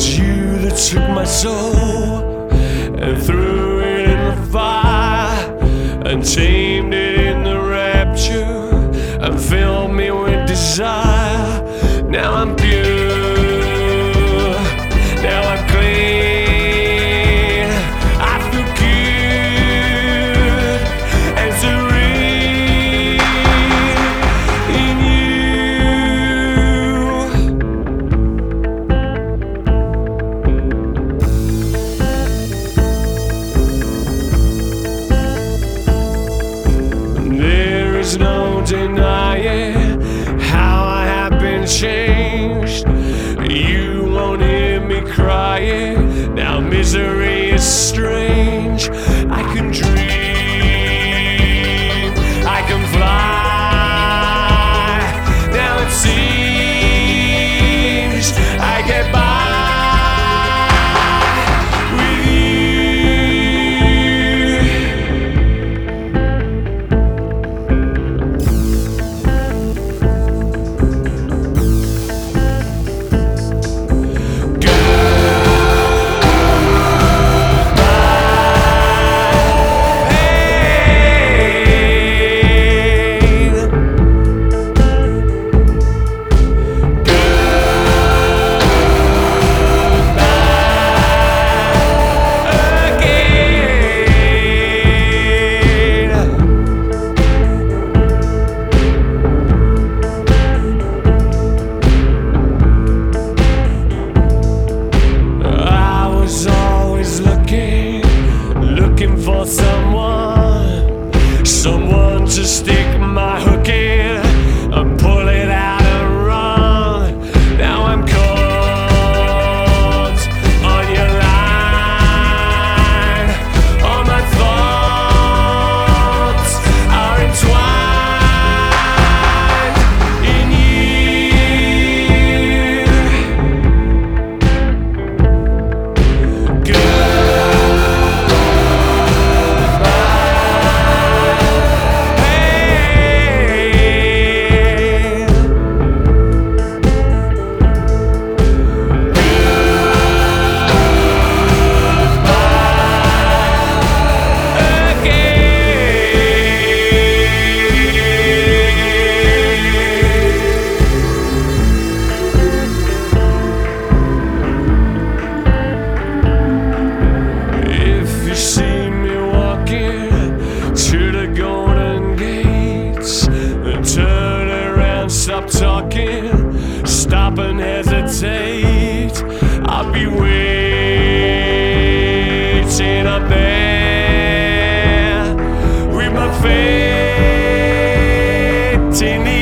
It's you that took my soul and threw it in the fire and tamed it in the rapture and filled me with desire. There's no denying how I have been changed. You won't hear me crying. Now misery is strange. I can dream. stop and hesitate. I'll be waiting up there with my fate in the